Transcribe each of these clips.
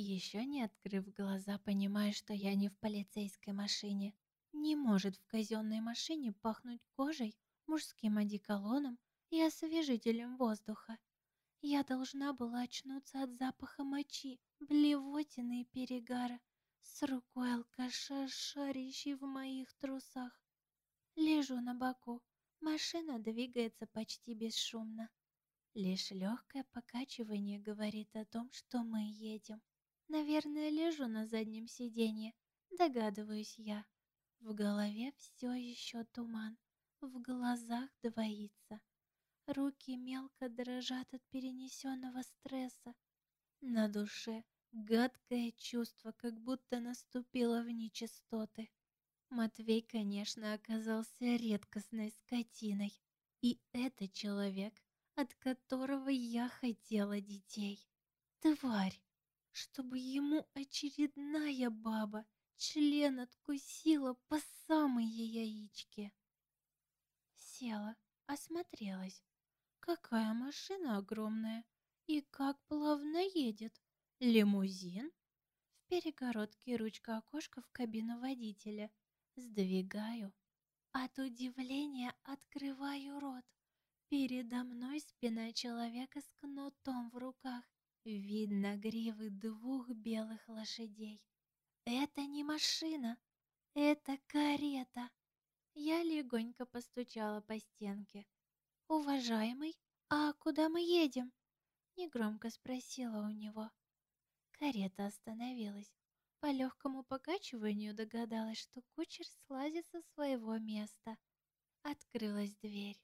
Еще не открыв глаза, понимая, что я не в полицейской машине. Не может в казенной машине пахнуть кожей, мужским одеколоном и освежителем воздуха. Я должна была очнуться от запаха мочи, блевотины и перегара, с рукой алкаша, шарящей в моих трусах. Лежу на боку, машина двигается почти бесшумно. Лишь легкое покачивание говорит о том, что мы едем. Наверное, лежу на заднем сиденье, догадываюсь я. В голове все еще туман, в глазах двоится. Руки мелко дрожат от перенесенного стресса. На душе гадкое чувство, как будто наступило в нечистоты. Матвей, конечно, оказался редкостной скотиной. И это человек, от которого я хотела детей. Тварь! Чтобы ему очередная баба член откусила по самой яичке. Села, осмотрелась. Какая машина огромная и как плавно едет. Лимузин? В перегородке ручка окошка в кабину водителя. Сдвигаю. От удивления открываю рот. Передо мной спина человека с кнутом в руках Видно гривы двух белых лошадей. Это не машина, это карета. Я легонько постучала по стенке. «Уважаемый, а куда мы едем?» Негромко спросила у него. Карета остановилась. По легкому покачиванию догадалась, что кучер слазит со своего места. Открылась дверь.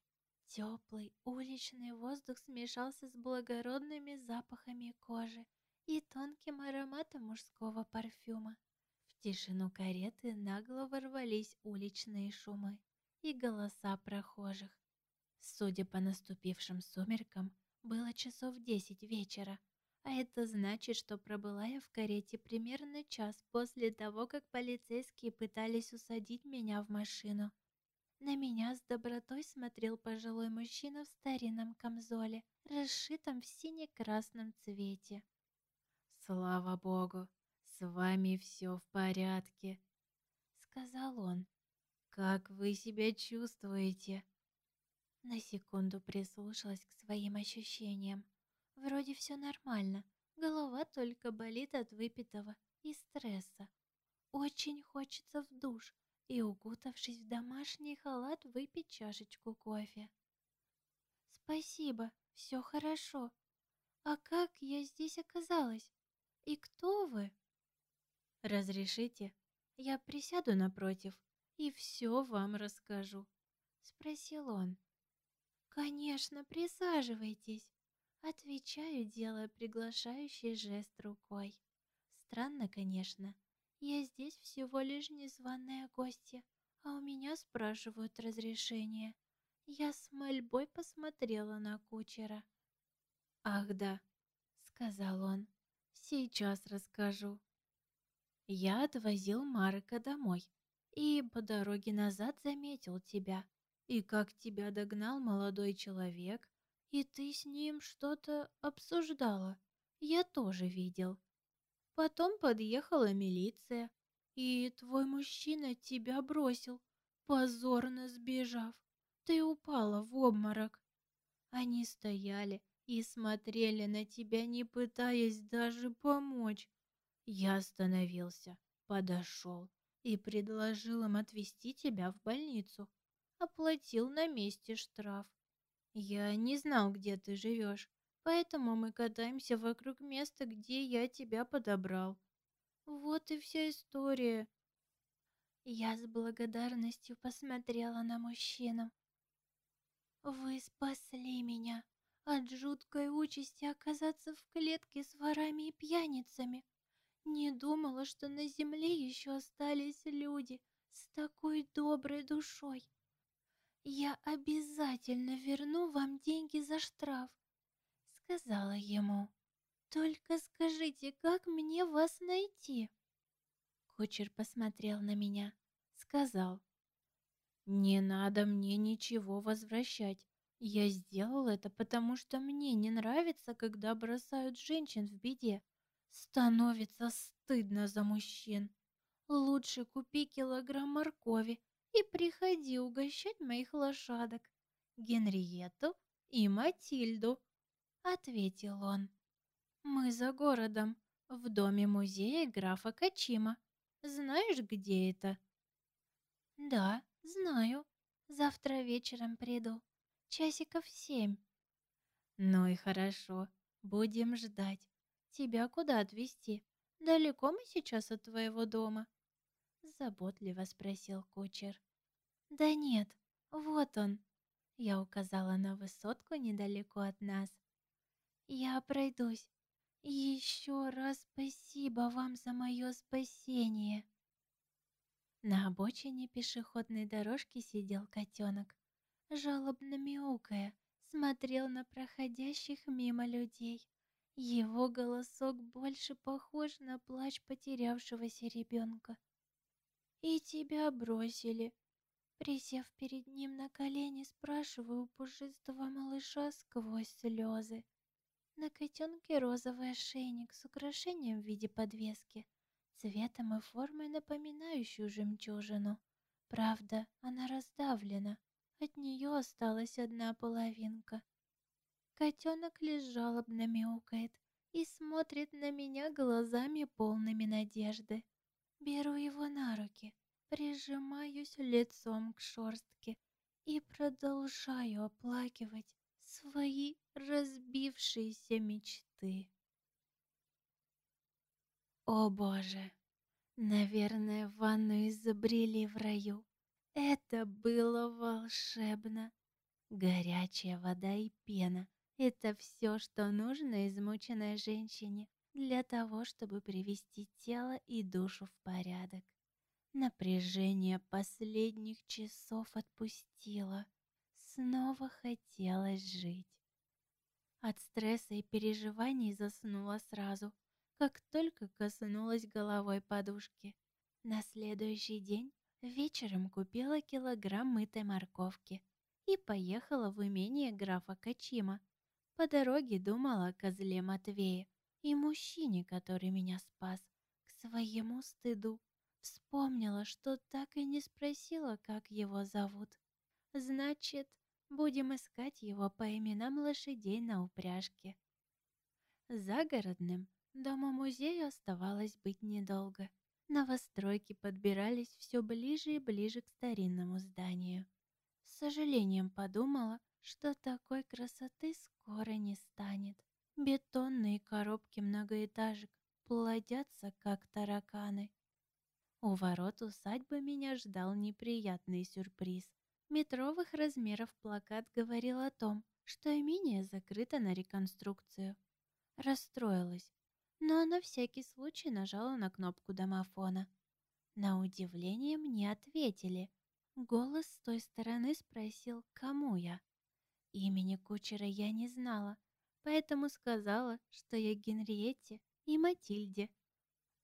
Теплый уличный воздух смешался с благородными запахами кожи и тонким ароматом мужского парфюма. В тишину кареты нагло ворвались уличные шумы и голоса прохожих. Судя по наступившим сумеркам, было часов десять вечера, а это значит, что пробыла я в карете примерно час после того, как полицейские пытались усадить меня в машину. На меня с добротой смотрел пожилой мужчина в старинном камзоле, расшитом в сине-красном цвете. «Слава Богу, с вами все в порядке», — сказал он. «Как вы себя чувствуете?» На секунду прислушалась к своим ощущениям. Вроде все нормально, голова только болит от выпитого и стресса. Очень хочется в душ, и, укутавшись в домашний халат, выпить чашечку кофе. «Спасибо, все хорошо. А как я здесь оказалась? И кто вы?» «Разрешите, я присяду напротив и все вам расскажу», — спросил он. «Конечно, присаживайтесь», — отвечаю, делая приглашающий жест рукой. Странно, конечно, я здесь всего лишь незваная гостья, а у меня спрашивают разрешение. Я с мольбой посмотрела на кучера. «Ах да», — сказал он, — «сейчас расскажу». Я отвозил Марка домой и по дороге назад заметил тебя. И как тебя догнал молодой человек, и ты с ним что-то обсуждала. Я тоже видел. Потом подъехала милиция, и твой мужчина тебя бросил, позорно сбежав. Ты упала в обморок. Они стояли и смотрели на тебя, не пытаясь даже помочь. Я остановился, подошел и предложил им отвезти тебя в больницу. Оплатил на месте штраф. Я не знал, где ты живешь, Поэтому мы катаемся вокруг места, где я тебя подобрал. Вот и вся история. Я с благодарностью посмотрела на мужчину. Вы спасли меня от жуткой участи оказаться в клетке с ворами и пьяницами. Не думала, что на земле еще остались люди с такой доброй душой. Я обязательно верну вам деньги за штраф сказала ему. «Только скажите, как мне вас найти?» Кучер посмотрел на меня, сказал. «Не надо мне ничего возвращать. Я сделал это, потому что мне не нравится, когда бросают женщин в беде. Становится стыдно за мужчин. Лучше купи килограмм моркови и приходи угощать моих лошадок, Генриету и Матильду, — ответил он. Мы за городом, в доме музея графа Качима. Знаешь, где это? Да, знаю. Завтра вечером приду. Часиков семь. Ну и хорошо. Будем ждать. Тебя куда отвезти? Далеко мы сейчас от твоего дома? Заботливо спросил кучер. Да нет, вот он. Я указала на высотку недалеко от нас. Я пройдусь. Еще раз спасибо вам за мое спасение. На обочине пешеходной дорожки сидел котенок, жалобно мяукая, смотрел на проходящих мимо людей. Его голосок больше похож на плач потерявшегося ребенка. «И тебя бросили!» Присев перед ним на колени, спрашиваю пушистого малыша сквозь слезы. На котенке розовый ошейник с украшением в виде подвески, цветом и формой напоминающую жемчужину. Правда, она раздавлена, от нее осталась одна половинка. Котенок лишь жалобно мяукает и смотрит на меня глазами полными надежды. Беру его на руки, прижимаюсь лицом к шорстке и продолжаю оплакивать свои разбившиеся мечты. О боже, наверное, ванну изобрели в раю. Это было волшебно. Горячая вода и пена — это все, что нужно измученной женщине для того, чтобы привести тело и душу в порядок. Напряжение последних часов отпустило. Снова хотелось жить. От стресса и переживаний заснула сразу, как только коснулась головой подушки. На следующий день вечером купила килограмм мытой морковки и поехала в имение графа Качима. По дороге думала о козле Матвее и мужчине, который меня спас, к своему стыду. Вспомнила, что так и не спросила, как его зовут. Значит, Будем искать его по именам лошадей на упряжке. Загородным дому-музею оставалось быть недолго. Новостройки подбирались все ближе и ближе к старинному зданию. С сожалением подумала, что такой красоты скоро не станет. Бетонные коробки многоэтажек плодятся, как тараканы. У ворот усадьбы меня ждал неприятный сюрприз. Метровых размеров плакат говорил о том, что имение закрыто на реконструкцию. Расстроилась, но на всякий случай нажала на кнопку домофона. На удивление мне ответили. Голос с той стороны спросил, кому я. Имени кучера я не знала, поэтому сказала, что я Генриетте и Матильде.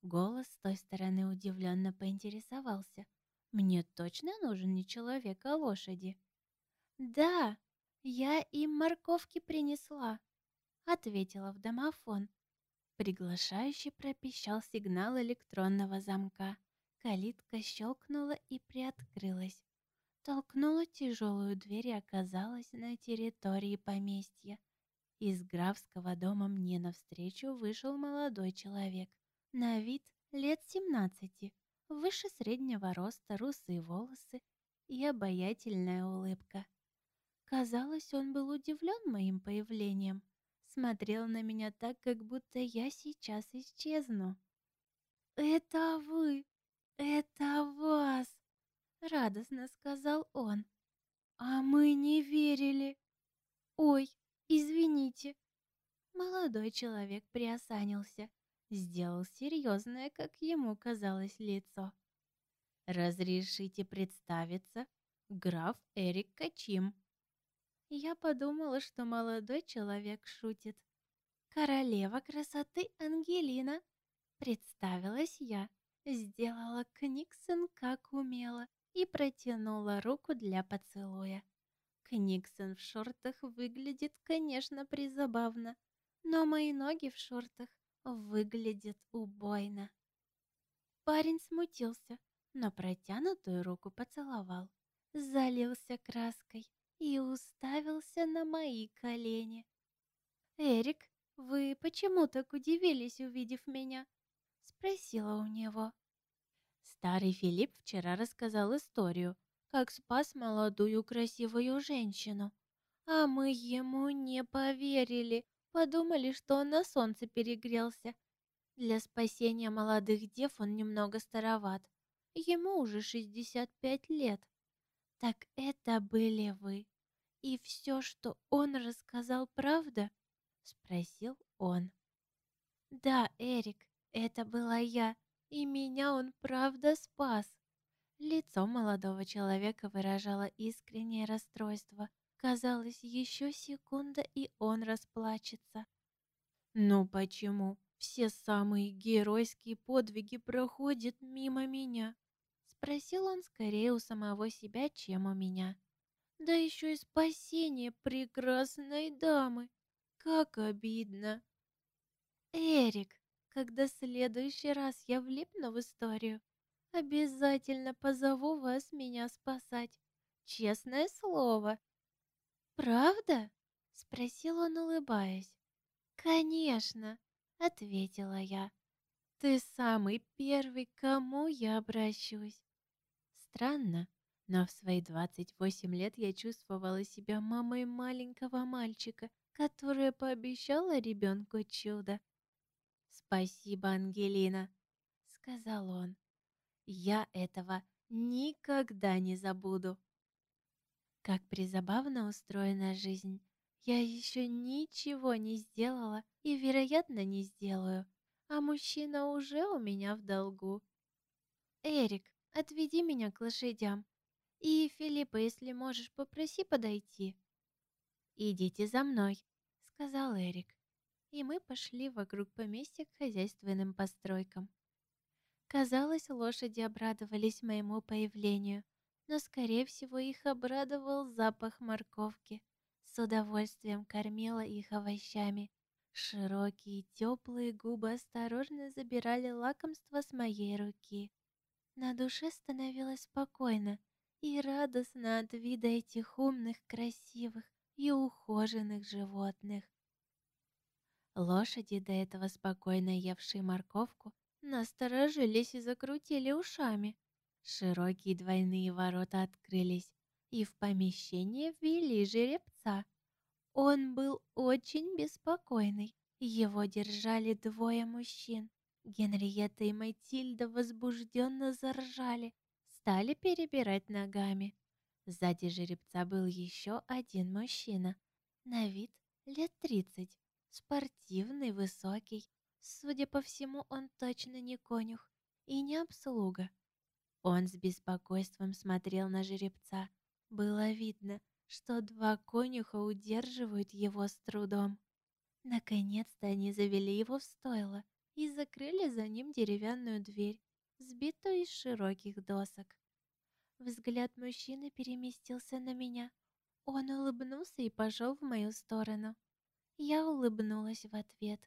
Голос с той стороны удивленно поинтересовался – мне точно нужен не человек, а лошади. Да, я им морковки принесла, ответила в домофон. Приглашающий пропищал сигнал электронного замка. Калитка щелкнула и приоткрылась. Толкнула тяжелую дверь и оказалась на территории поместья. Из графского дома мне навстречу вышел молодой человек. На вид лет семнадцати, выше среднего роста, русые волосы и обаятельная улыбка. Казалось, он был удивлен моим появлением, смотрел на меня так, как будто я сейчас исчезну. «Это вы! Это вас!» — радостно сказал он. «А мы не верили!» «Ой, извините!» Молодой человек приосанился сделал серьезное, как ему казалось, лицо. «Разрешите представиться, граф Эрик Качим». Я подумала, что молодой человек шутит. «Королева красоты Ангелина», — представилась я, сделала Книксон как умела и протянула руку для поцелуя. Книксон в шортах выглядит, конечно, призабавно, но мои ноги в шортах выглядит убойно. Парень смутился, но протянутую руку поцеловал, залился краской и уставился на мои колени. «Эрик, вы почему так удивились, увидев меня?» — спросила у него. Старый Филипп вчера рассказал историю, как спас молодую красивую женщину. А мы ему не поверили, подумали, что он на солнце перегрелся. Для спасения молодых дев он немного староват. Ему уже 65 лет. Так это были вы. И все, что он рассказал, правда? Спросил он. Да, Эрик, это была я, и меня он правда спас. Лицо молодого человека выражало искреннее расстройство. Казалось, еще секунда, и он расплачется. «Ну почему все самые геройские подвиги проходят мимо меня?» Спросил он скорее у самого себя, чем у меня. «Да еще и спасение прекрасной дамы! Как обидно!» «Эрик, когда в следующий раз я влипну в историю, обязательно позову вас меня спасать. Честное слово. Правда? Спросил он, улыбаясь. Конечно, ответила я. Ты самый первый, к кому я обращусь. Странно, но в свои 28 лет я чувствовала себя мамой маленького мальчика, которая пообещала ребенку чудо. «Спасибо, Ангелина», — сказал он. «Я этого никогда не забуду». Как призабавно устроена жизнь. Я еще ничего не сделала и, вероятно, не сделаю, а мужчина уже у меня в долгу. «Эрик, отведи меня к лошадям. И, Филиппа, если можешь, попроси подойти». «Идите за мной», — сказал Эрик и мы пошли вокруг поместья к хозяйственным постройкам. Казалось, лошади обрадовались моему появлению, но, скорее всего, их обрадовал запах морковки. С удовольствием кормила их овощами. Широкие теплые губы осторожно забирали лакомство с моей руки. На душе становилось спокойно и радостно от вида этих умных, красивых и ухоженных животных. Лошади, до этого спокойно евшие морковку, насторожились и закрутили ушами. Широкие двойные ворота открылись, и в помещение ввели жеребца. Он был очень беспокойный. Его держали двое мужчин. Генриетта и Матильда возбужденно заржали, стали перебирать ногами. Сзади жеребца был еще один мужчина, на вид лет тридцать, Спортивный, высокий. Судя по всему, он точно не конюх и не обслуга. Он с беспокойством смотрел на жеребца. Было видно, что два конюха удерживают его с трудом. Наконец-то они завели его в стойло и закрыли за ним деревянную дверь, сбитую из широких досок. Взгляд мужчины переместился на меня. Он улыбнулся и пошел в мою сторону. Я улыбнулась в ответ.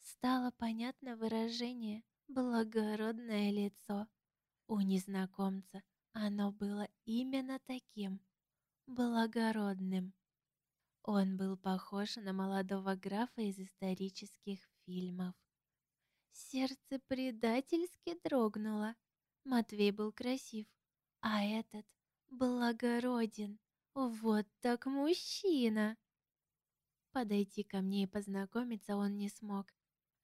Стало понятно выражение «благородное лицо». У незнакомца оно было именно таким, благородным. Он был похож на молодого графа из исторических фильмов. Сердце предательски дрогнуло. Матвей был красив, а этот благороден. Вот так мужчина! Подойти ко мне и познакомиться он не смог.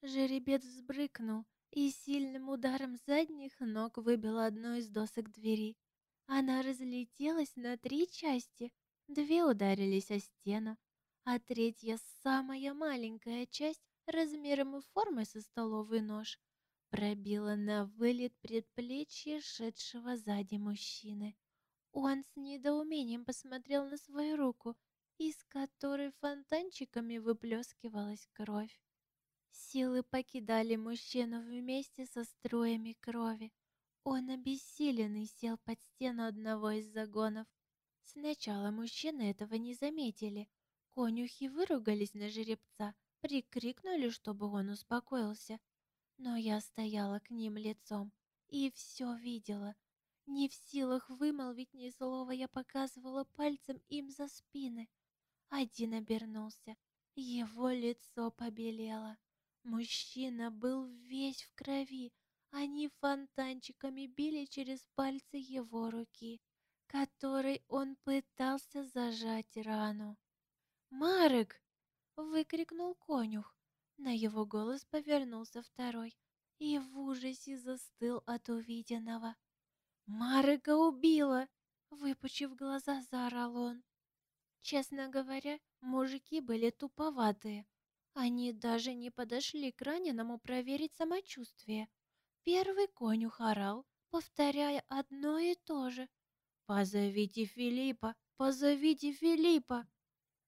Жеребец взбрыкнул и сильным ударом задних ног выбил одну из досок двери. Она разлетелась на три части. Две ударились о стену, а третья, самая маленькая часть, размером и формой со столовый нож, пробила на вылет предплечье шедшего сзади мужчины. Он с недоумением посмотрел на свою руку из которой фонтанчиками выплескивалась кровь. Силы покидали мужчину вместе со струями крови. Он обессиленный сел под стену одного из загонов. Сначала мужчины этого не заметили. Конюхи выругались на жеребца, прикрикнули, чтобы он успокоился. Но я стояла к ним лицом и все видела. Не в силах вымолвить ни слова, я показывала пальцем им за спины. Один обернулся. Его лицо побелело. Мужчина был весь в крови. Они фонтанчиками били через пальцы его руки, которой он пытался зажать рану. «Марек!» — выкрикнул конюх. На его голос повернулся второй и в ужасе застыл от увиденного. «Марека убила!» — выпучив глаза, заорал он. Честно говоря, мужики были туповатые. Они даже не подошли к раненому проверить самочувствие. Первый конюх орал, повторяя одно и то же. «Позовите Филиппа! Позовите Филиппа!»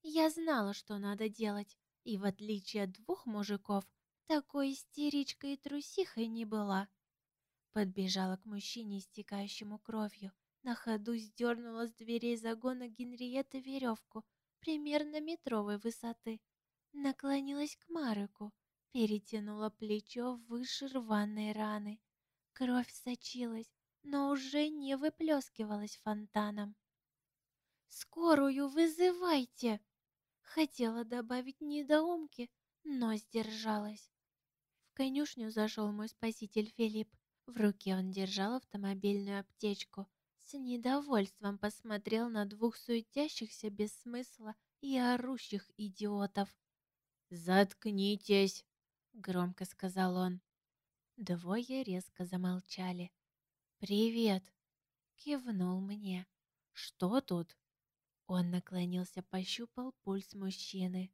Я знала, что надо делать, и в отличие от двух мужиков, такой истеричкой и трусихой не была. Подбежала к мужчине, истекающему кровью. На ходу сдернула с дверей загона Генриетты веревку примерно метровой высоты. Наклонилась к Мареку, перетянула плечо выше рваной раны. Кровь сочилась, но уже не выплескивалась фонтаном. «Скорую вызывайте!» Хотела добавить недоумки, но сдержалась. В конюшню зашел мой спаситель Филипп. В руке он держал автомобильную аптечку. С недовольством посмотрел на двух суетящихся без смысла и орущих идиотов. «Заткнитесь!» — громко сказал он. Двое резко замолчали. «Привет!» — кивнул мне. «Что тут?» Он наклонился, пощупал пульс мужчины.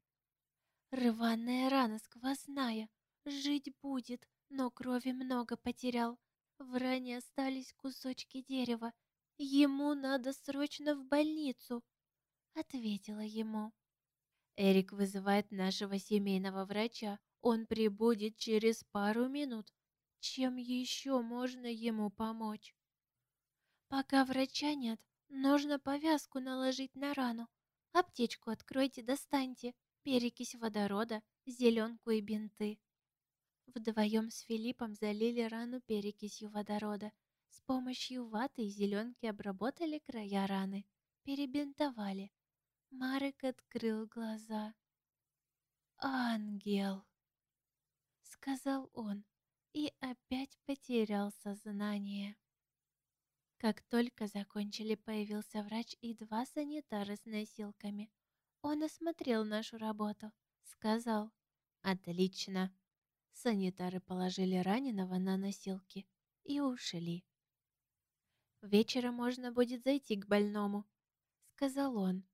«Рваная рана сквозная, жить будет, но крови много потерял. В ране остались кусочки дерева. Ему надо срочно в больницу», — ответила ему. Эрик вызывает нашего семейного врача. Он прибудет через пару минут. Чем еще можно ему помочь? Пока врача нет, нужно повязку наложить на рану. Аптечку откройте, достаньте, перекись водорода, зеленку и бинты. Вдвоем с Филиппом залили рану перекисью водорода. С помощью ваты и зеленки обработали края раны, перебинтовали. Марек открыл глаза. «Ангел!» — сказал он и опять потерял сознание. Как только закончили, появился врач и два санитара с носилками. Он осмотрел нашу работу, сказал «Отлично». Санитары положили раненого на носилки и ушли. «Вечером можно будет зайти к больному», — сказал он.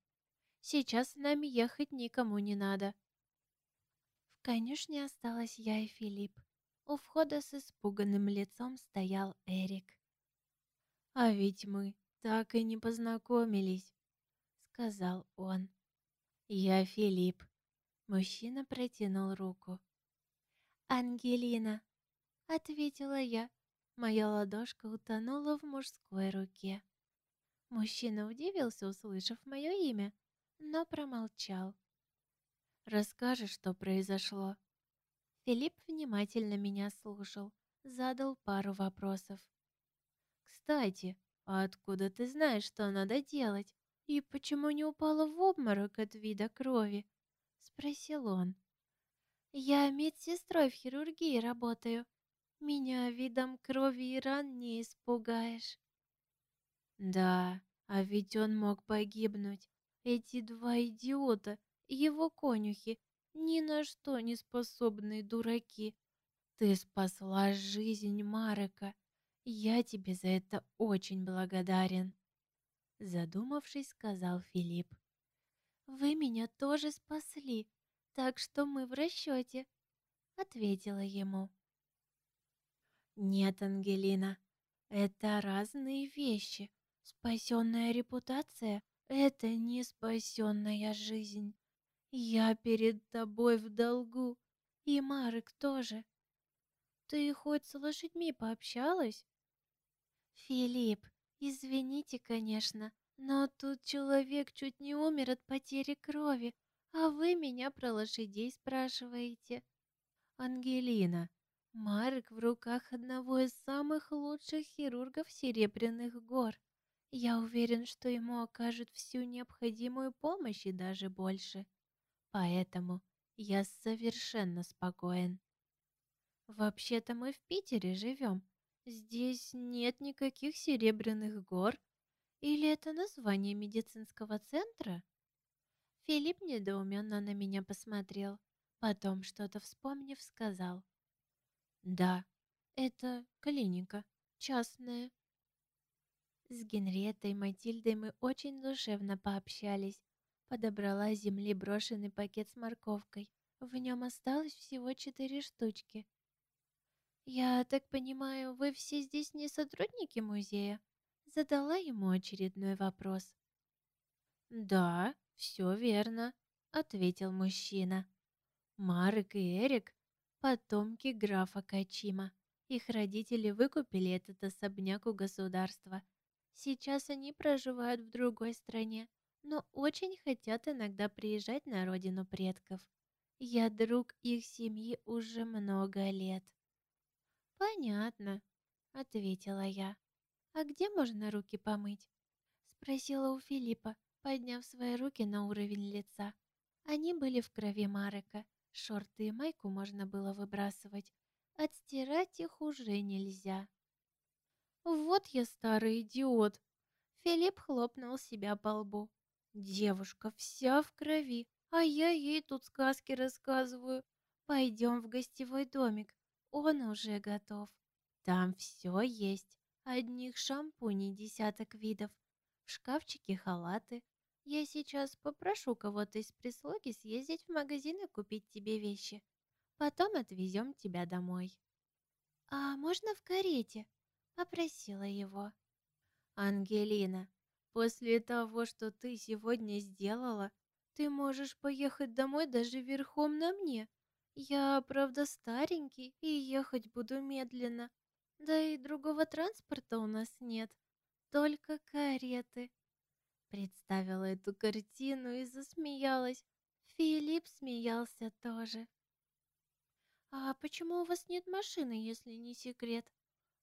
Сейчас с нами ехать никому не надо. В конюшне осталась я и Филипп. У входа с испуганным лицом стоял Эрик. «А ведь мы так и не познакомились», — сказал он. «Я Филипп». Мужчина протянул руку. «Ангелина», — ответила я. Моя ладошка утонула в мужской руке. Мужчина удивился, услышав мое имя, но промолчал. «Расскажешь, что произошло?» Филипп внимательно меня слушал, задал пару вопросов. «Кстати, а откуда ты знаешь, что надо делать? И почему не упала в обморок от вида крови?» — спросил он. «Я медсестрой в хирургии работаю. Меня видом крови и ран не испугаешь». «Да, а ведь он мог погибнуть. Эти два идиота, его конюхи, ни на что не способные дураки. Ты спасла жизнь Марека. Я тебе за это очень благодарен. Задумавшись, сказал Филипп. Вы меня тоже спасли, так что мы в расчете, ответила ему. Нет, Ангелина, это разные вещи. Спасенная репутация это не спасенная жизнь. Я перед тобой в долгу, и Марек тоже. Ты хоть с лошадьми пообщалась? Филипп, извините, конечно, но тут человек чуть не умер от потери крови, А вы меня про лошадей спрашиваете. Ангелина, Марк в руках одного из самых лучших хирургов Серебряных гор. Я уверен, что ему окажут всю необходимую помощь и даже больше. Поэтому я совершенно спокоен. Вообще-то мы в Питере живем. Здесь нет никаких Серебряных гор. Или это название медицинского центра? Филипп недоуменно на меня посмотрел. Потом, что-то вспомнив, сказал. «Да, это клиника, частная». С Генриеттой и Матильдой мы очень душевно пообщались. Подобрала с земли брошенный пакет с морковкой. В нем осталось всего четыре штучки. «Я так понимаю, вы все здесь не сотрудники музея?» Задала ему очередной вопрос. «Да, все верно», — ответил мужчина. Марк и Эрик — потомки графа Качима. Их родители выкупили этот особняк у государства. Сейчас они проживают в другой стране, но очень хотят иногда приезжать на родину предков. Я друг их семьи уже много лет. «Понятно», — ответила я. «А где можно руки помыть?» — спросила у Филиппа, подняв свои руки на уровень лица. Они были в крови Марека, Шорты и майку можно было выбрасывать. Отстирать их уже нельзя. Вот я старый идиот. Филипп хлопнул себя по лбу. Девушка вся в крови, а я ей тут сказки рассказываю. Пойдем в гостевой домик. Он уже готов. Там все есть. Одних шампуней десяток видов. В шкафчике халаты, я сейчас попрошу кого-то из прислуги съездить в магазин и купить тебе вещи. Потом отвезем тебя домой». «А можно в карете?» — попросила его. «Ангелина, после того, что ты сегодня сделала, ты можешь поехать домой даже верхом на мне. Я, правда, старенький и ехать буду медленно. Да и другого транспорта у нас нет, только кареты. Представила эту картину и засмеялась. Филипп смеялся тоже. «А почему у вас нет машины, если не секрет?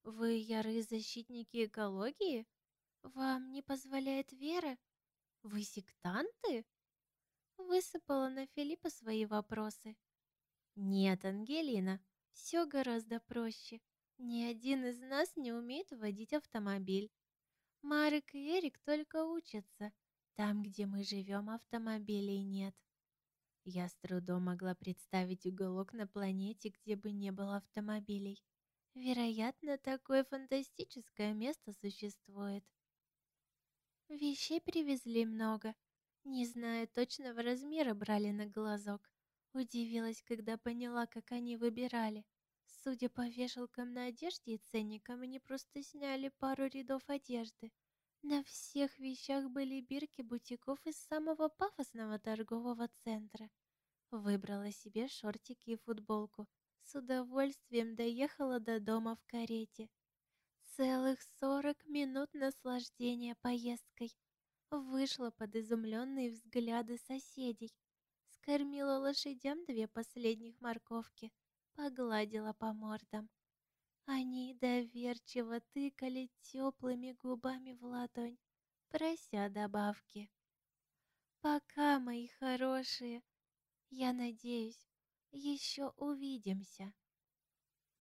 Вы ярые защитники экологии? Вам не позволяет вера? Вы сектанты?» Высыпала на Филиппа свои вопросы. «Нет, Ангелина, все гораздо проще. Ни один из нас не умеет водить автомобиль. Марик и Эрик только учатся. Там, где мы живем, автомобилей нет. Я с трудом могла представить уголок на планете, где бы не было автомобилей. Вероятно, такое фантастическое место существует. Вещей привезли много. Не зная точного размера, брали на глазок. Удивилась, когда поняла, как они выбирали. Судя по вешалкам на одежде и ценникам, они просто сняли пару рядов одежды. На всех вещах были бирки бутиков из самого пафосного торгового центра. Выбрала себе шортики и футболку. С удовольствием доехала до дома в карете. Целых сорок минут наслаждения поездкой. Вышла под изумленные взгляды соседей. Скормила лошадям две последних морковки погладила по мордам. Они доверчиво тыкали теплыми губами в ладонь, прося добавки. «Пока, мои хорошие, я надеюсь, еще увидимся».